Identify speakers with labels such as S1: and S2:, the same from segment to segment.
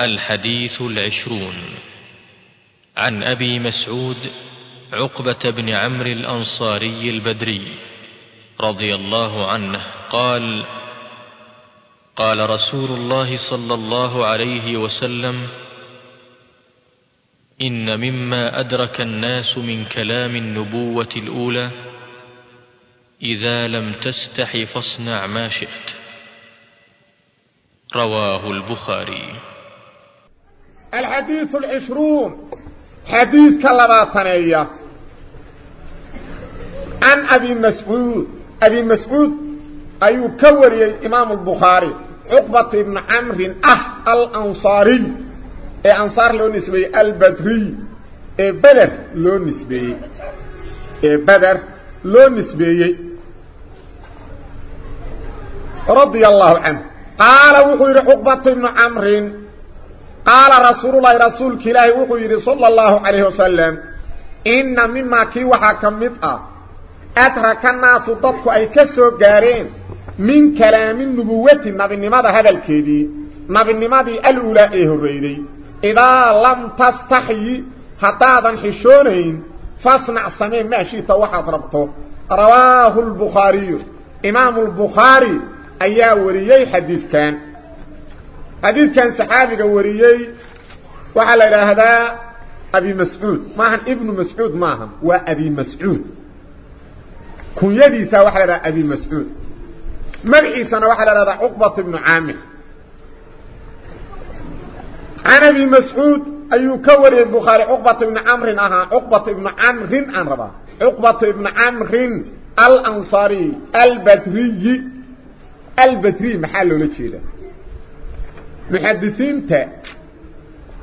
S1: الحديث العشرون. عن أبي مسعود عقبة بن عمرو الأنصاري البدري رضي الله عنه قال قال رسول الله صلى الله عليه وسلم إن مما أدرك الناس من كلام النبوة الأولى إذا لم تستح فاصنع ما شئت. رواه البخاري.
S2: الحديث العشرون حديث كاللباتنية عن أبي مسعود أبي مسعود أي كوري إمام البخاري عقبة بن عمرو أه الأنصاري. إيه أنصار لو نسبي البدري. إيه بدر لو نسبي إيه بدر لو نسبي رضي الله عنه. قال وحير عقبة بن عمرو قال رسول الله رسولك إلهي وحير صلى الله عليه وسلم إن مما كي وحا كمتأ أترك الناس ضدك أي كسو قارين من كلام النبوة نبي نماذا هذا الكيدي نبي نماذا الأولى إيه الرئيدي إذا لم تستحي هتادا حشونين فاصنع سمين ما شئت وحد ربطه رواه البخاري. إمام حديث كان صحابي وريي وعلى هذا أبي مسعود معهن ابن مسعود معهن وأبي مسعود كن يدي سا وحلى أبي مسعود مرعي سنة وحلى هذا عقبة بن عامر عن أبي مسعود أي كوري البخاري عقبة بن عمر أها عقبة بن عمر أن ربا عقبة بن عمر الأنصاري البدري البدري محدثين تا.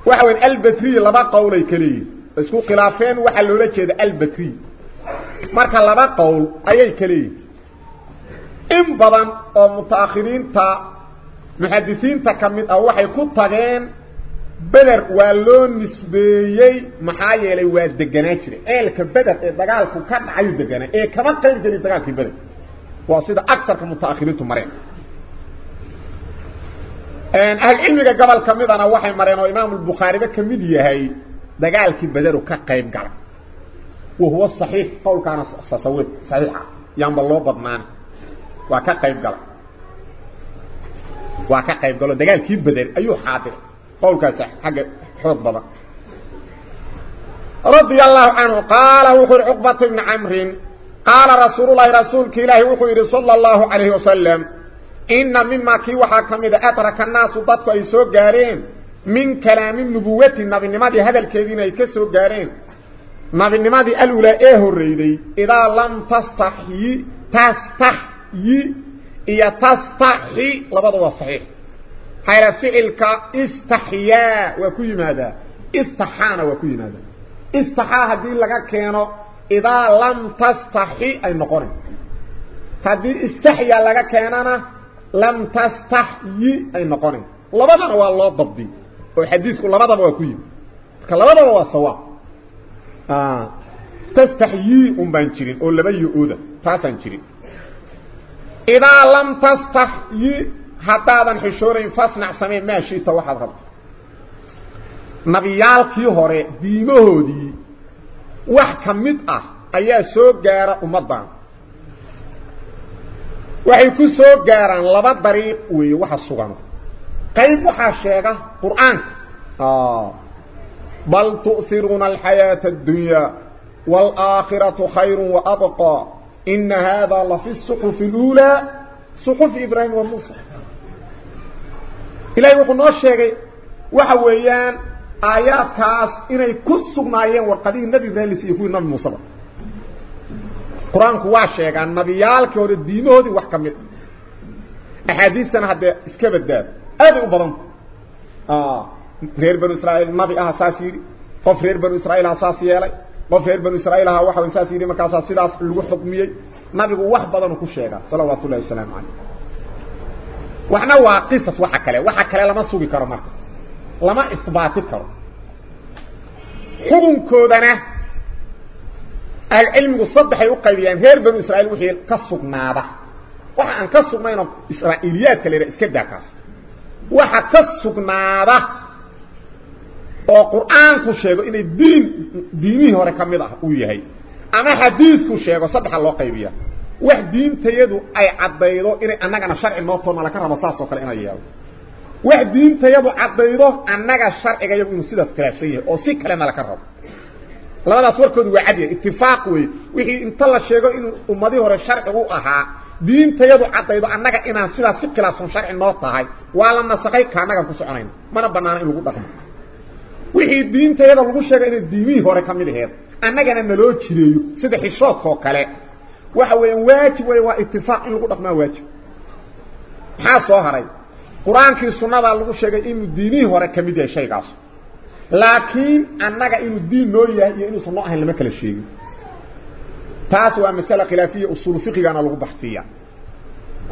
S2: وحوين البتري لبا قول كلي. اسكو قلافين وحلو رجي ده البتري. ماركا لبا قول اي إيه كلي. إن بضان أو متأخرين تا. محدثين تا كميت أو وحي كتاقين بدر والو نسبيي محايي لي واد دقناتري ايلك بدر إيه دقالكو كان عيو دقنا إيه كمان قلن دقالكي بدر. واصيدة أكثر كمتأخرين تو مرين ان أهل علمي قبل كميد أنا وحي مرينا امام البخاري ده كميد يحيى دغالكي بدر كقيب قال وهو الصحيح قول كان سسوي صحيح يان بالله بضمان وكا قيب قال وكا قيب قال دغالكي بدر ايو حاضر قول كان صح حق حوض بابا رضي الله عنه قال وخر عقبه بن عمرو قال رسول الله رسول الله وخر صلى الله عليه وسلم إن مما كي وحا إذا أدرك الناس وضطك أي سوء قارين من كلام النبوة النبي النمادي هذا الكيدين أي جارين. قارين النبي النمادي الأولى إيه الرئيدي إذا لم تستحي تستحي إيا تستحي لبدا صحيح حيث فعلك استحيا وكي ماذا؟ استحان وكي ماذا؟ استحا هذه لك كينو إذا لم تستحي أي مقرن. هذه استحيا لك كينو لم تستحي. أي نقاني لبدا هو الله ضبدي والحديث كله لبدا هو كوي لبدا هو سواء آه. تستحي أم بانشرين أو لبا يؤودا. تاسانشرين إذا لم تستحي حتى ذا حشورين فاسنع سمين ما شئت واحد غبت. نبيالك يهوري ديمهو دي واح كمدأة أيها سوء جارة أمدان waxay ku soo gaaraan laba dariiq weeye waxa sugan qayb waxaa sheega qur-aanka bal tu'hiruuna alxayaaةa اddunya wاlآakhiraةu khayr وأbقى ina hada lafi الصxف اlأulى صxف ibrahim wa muسى ilahay wuxuu noo sheegay waxa weeyaan aayaadkaas inay ku sugnaayeen warqadihii nebi ibrahim la kuwii nabi muuseba qur-aanku waa sheegaa nabiyaalkii hore diimahoodii wax ka mid axaadiistana haddee iska badbaado aaday u badanta reer banu israa'iil nabi aha saas yidhi qof reer banu israa'iil aha saas yeelay qof reer banu israa'iil aha waxa saas yidhi markaasaa sidaas lagu xukmiyey nabigu wax badanu ku sheegaa salawaatu ullahi wasalaamu calayh waxna waa qisas waxa kale waxa kale lama sugi karo marka lama isbaati karo xukunkoodana العلم الصدح يقيم يعني هير بنو إسرائيل وحيل كالسوق نابا وحا أن كالسوق ما ينام إسرائيليات كالير إسكدا كاس. وحا كالسوق نابا وقرآن كشيغو إني دين ديني هوري كميدا ويهي أما حديث كشيغو صدح الله قيبية. وح دين تيدو أي عبايدو إني أنك أنا شرع النوت ومالك رمصاص وقال إنا إياه وح دين تيدو عبايدو أنك شرع إياه إنو سيدة سكلاشيه أو سيكلا مالك رمصاص labadaas warkoodu waa cadiya itifaaq wey wixii inta la sheego inuu ummadii hore sharcigu ahaa diintayadu caddaydo annaga inaan sidaas si khilaafsan sharci noo tahay waa la nasakay ka annagan ku soconayn mana banaana in lagu dhaqmo wixii diintayada lagu sheegay inay diimihii hore ka mid aheed annagana naloo jireeyo sida xishoodkaoo kale waxa weeyaan waajib wey waa itifaaq in lagu dhaqmaa waajib maxaa soo haray qur-aankii sunnadaa lagu sheegay inuu diimihii hore ka mid yahay shaygaas لكن انغا انو دين نو ياهي انو سنو اهين لما كلا شيغ تاس وا مسألة خلافية أصول فقه أنا لو بختيا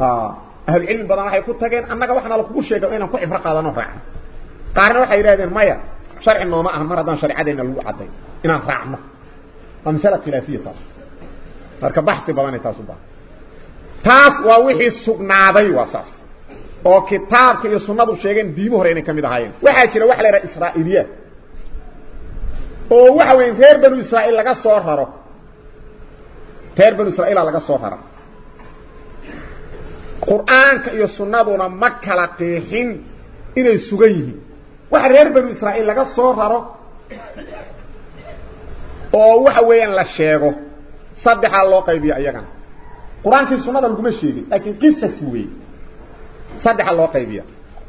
S2: آه. أهل العلم بدل راح يكون تاغين انغا وحنا لو كو شيغ انو كو افرا قادانو راح قارن وحا يرايدن مايا. شرع النوم اهم مرضان شرعتنا لو عدي ان رحمة. فمساله خلافية تاس فرك بحثي بلاني تاس با تاس وا وخي سغنااداي واساس أو كتابك يسنبو شيغين ديمو هرين كميد هاين. وحا جيره وحلهرا اسرائيليه oo waxa weya reer banu israa'iil laga soo raro reer banu israa'iila laga soo rara qur'aanka iyo sunnaduna ma kala qiixin inay sugan yihiin waxa reer banu israa'iil laga soo raro oo waxa weeyaan la sheego saddexaa loo qaybiya iyagana qur-aankii sunnada laguma sheegin laakiin qisas weey saddexa loo qaybiya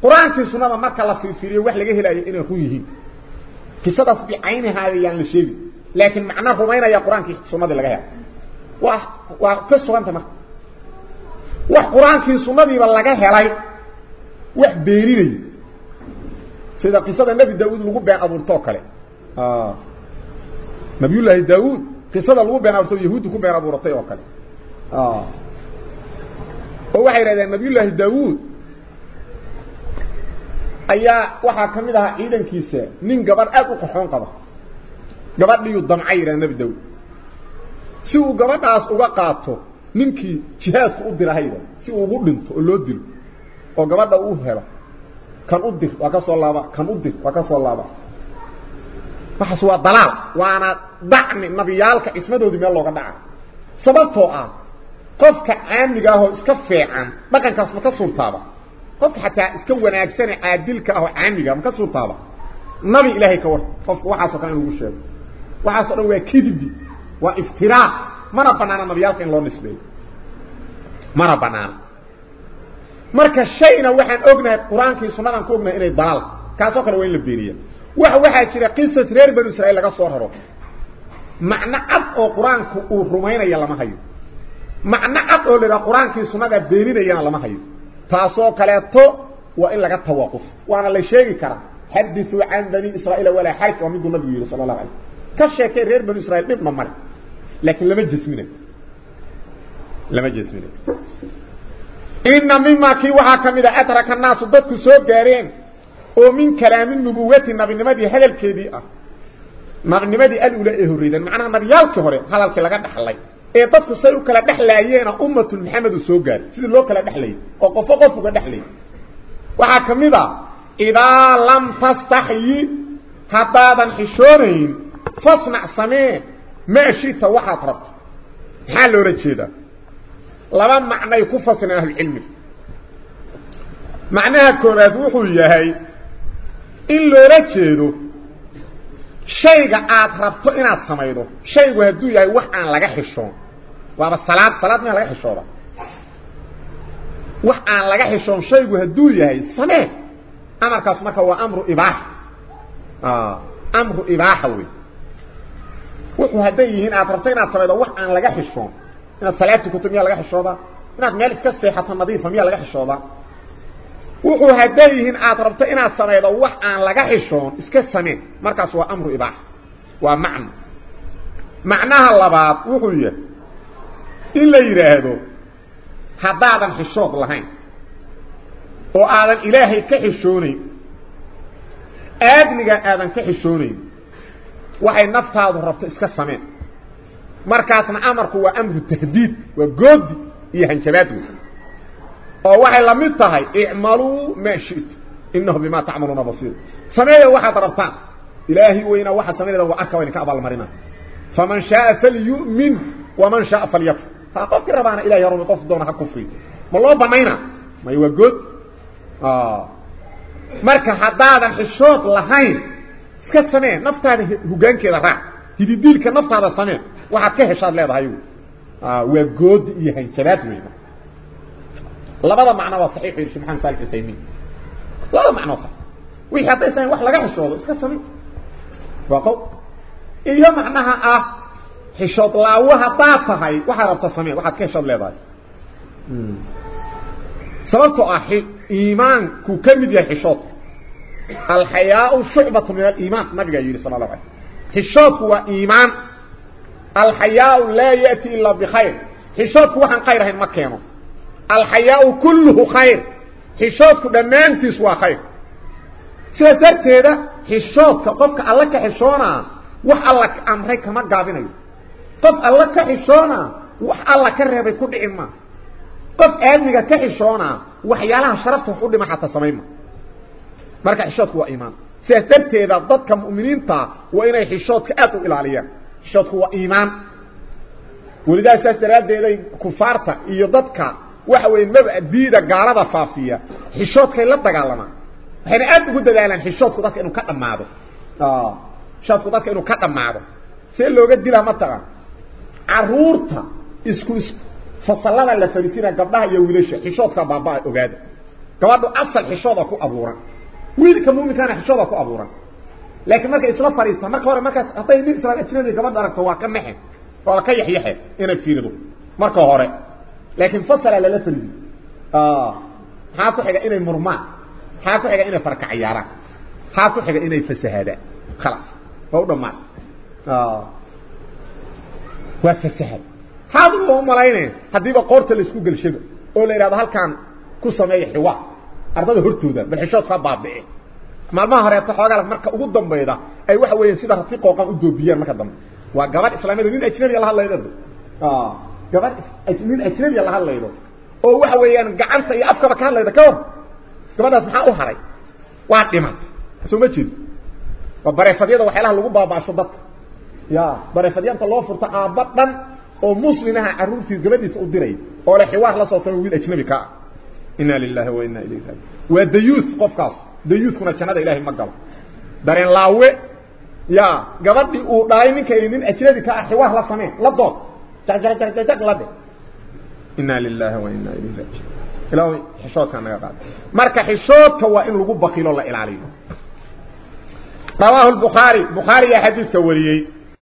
S2: qur-aankii sunnada marka la fiirfiiriyo wax laga helayo inay run yihiin كسد في عين هذا يعني الشيء لكن معناه وين يا قرانك سنه لا هي وا وا كسوانت ما. وا قرانك سنه با لا هي وا بيريني سيدا قصه النبي داوود لو بين ابورتو كلي آه. نبي الله داوود قصه لو بين ابورتو يهودو كو بين ابورتو أو كلي آه. هو حيره النبي الله داوود ayaa waxaa ka mid ahaa ciidankiisa nin gabadh aad u qaxoon qaba. Gabadhiiyuu damcay yidhahda nebi daauud si uu gabadhaas uga qaato ninkii jihaadku u dirahayda si uu ugu dhinto oo loo dilo oo gabadha u helo kan u dir waa ka soo laaba kan u dir waa ka soo laaba. Waxaas waa dalaal waana dacmi nabiyaalka cismadoodii meel looga dhaca sababtoo ah qofka caamiga ahoo iska feecan dhaqankaas ma ka suurtaaba قف حتى اسكونا اكسان عادلك أو عامل ما كسو طابع نبي الهي كور قف وحاسو كان نقول شيء وحاسو نوى كذبي وافتراع مرا بنانا نبيالك ان لو نسبي مرا بنانا مركا الشيئنا وحان اقنا القرآن كي سنانا نقوقنا انه يدلال كاسو كان وين لبيرية وح وحا جرى قصة رير بن اسرائيل لغا صور هرو معنى عد أو قرآن كو رومينا يلا ما هيو معنى عد أو لرى قرآن كي سنانا بيرينا يلا ما هيو laga tawaquf waana la sheegi karaa xadiثuu can bani israa'iila walaa xarj waa miduu nabigu yihi sala اlahu alay ka sheekay reer banu israiil dhibna male laakiin lama jesminayo lama jesminayo ina mima kii waxaa ka mid a adraka naasu dadku soo gaareen oo min kalaami nubuwati nabinimadii hadalkeedii ah nabinimadii alula ee horreydeen macnaha nabiyaalkii hore hadalkii laga dhaxlay ee dadku say u kala dhexlaayeena ummatul uu soo gaaray sidii loo kala dhexlayay oo qofo qof uga dhexlayay waxaa ka mid a idaa lam tastaxyi haddaadan xishoonayn fasnac samee maa shita waxaad rabto maxaa loola jeedaa laba macnay ku fasireen ahlucilmiga macnaha koowaad wuxuu yahay in loola jeedo shayga aad rabto inaad samaydo shaygu hadduu yahay wax aan laga xishoon waaba salaad salaad miyaa laga xishooda wax aan laga xishoon shaygu hadduu yahay samee amarkaas marka waa amru ibaaxa amru ibaaxa wey wuxuu hadday yihiin aad rabto inaad samaydo wax aan laga xishoon inaad salaad tukato miyaa laga xishoodaa inaad meel iska seexato nadiifa miyaa laga xishoodaa wuxuu hadday yihiin aad rabto inaad samaydo wax aan laga xishoon iska samee markaas waa amru ibaaxa waa macno macnaha labaad wuxuu yahay إلا يرهدو حبادا خشوق لهين. و آدم إلهي كحشوني. آدمي آدم كحشوني. وحي نفت هذا الرب تسكى السمين مركاتنا أمر هو أمر التهديد و قد يهنشباته وحي لمدتها اعملوا ما شئت. إنه بما تعملون بصير. سمين واحد ربطان. إلهي وين واحد سمين هو أكوين كأبال مرنا فمن شاء فليؤمن ومن شاء فليكفر. Rabaana ilaahi rabo qof doona ha kufri ma loo banayna may waa good ah marka hadaadan xishood lahayn iska samee naftaada hogaankeeda raac hididiilka naftaada samee waxaad ka heshaad leedahay waa good iyo hanjabaad weyn labada macno waa saxiix weyn subxaan saalix usaymin labada macno sax wixii hadday sameyn wax laga xishoodo iska samee waa qow iyo macnaha ah حشاط لاوها طاطها وحا ربطة سمية وحا كيشاط لاوها سببتو أحي إيمان كو كمي دي حشاط. الحياء شعبة من الإيمان نقل يجيري سمع لاوها حشاط هو إيمان. الحياء لا يأتي إلا بخير. حشاط هو حان قيره المكينو الحياء كله خير. حشاط دمان تسوى خير. سيدات تيدا حشاط قفك اللك حشونا وحا أمريكا ما قابنه قف الله كحشونا وح الله كرهب كل إما قف آدمك كحشونا وحيالها شرفت وحودي ما حتى سميما مركع حشوتك هو إيمان سيسترتي إذا ضدك مؤمنين تا وإنا حشوتك أتو إلى عليا حشوتك هو إيمان ولذا سيسترات دي كفارتا إيو ضدك وحوين مبقى ديدة قاربة فافية حشوتك إلا بدك علما حين أنت قد دي لأن حشوتك ضدك إنو كتن معدو حشوتك ضدك إنو كتن معدو سيلو قد دي لها مطقة caruurta isku is fasalada la fariisina gabdhaha iyo wiilasha xishoodka baabaa ogaada gabadhu asal xishooda ku abuuran wiilka muuminkaana xishooda ku abuuran laakiin markay isla fariistaan marka hore markaas hadday nin islaam ajnabi gabadha aragto waa ka naxe waa ka yaxyaxe inay fiirido marka hore laakiin fasala lala fariidi maxaa ku xiga inay murmaan maxaa ku xiga inay farka ciyaaraan maxaa ku xiga inay fasahaadaan khalaas waa u dhammaan waa fasahad haadu loo malaynaya haddiiba qoorta la isku gelshaba oo la yidhahdo halkaan ku sameeya xiwaar ardada hortooda bal xishood ka baabici maalmaha horeeta xoogaa marka ugu dambayda ay waxa weeyaan sida rafi qooqan u doobiyaan marka dambe waa gabadh islaamiyada nin ajnabi la hadlaydo ah gabadh nin ajnabi la hadlaydo oo waxa weeyaan gacanta iyo afkaba ka hadlayda ka hor gabadhaas maxaa u haray waa dhimatay soo ma jeed waa bareefadiyada waxyaalaha lagu baabaasho dadka يا برفديان الله فرت ابدن أو مسلمها عرورتي غبديس أو ديري أو لحوار لا سوسن ويد اجنبي كا ان لله وإنا إليه راجعون وديوث قف قف ديوث كنا جنا الله مقبل درين لاوي يا غبدي أو داي نكاينين اجنبي كا حوار لا سمين لا دوت جا جا جا جا لاد ان لله وإنا إليه راجعون الهي حشوت كان غاد marka xishoodka waa in lagu bakhilo la ilaaliyo. Rawahu البخاري بخاري يا حديث توريي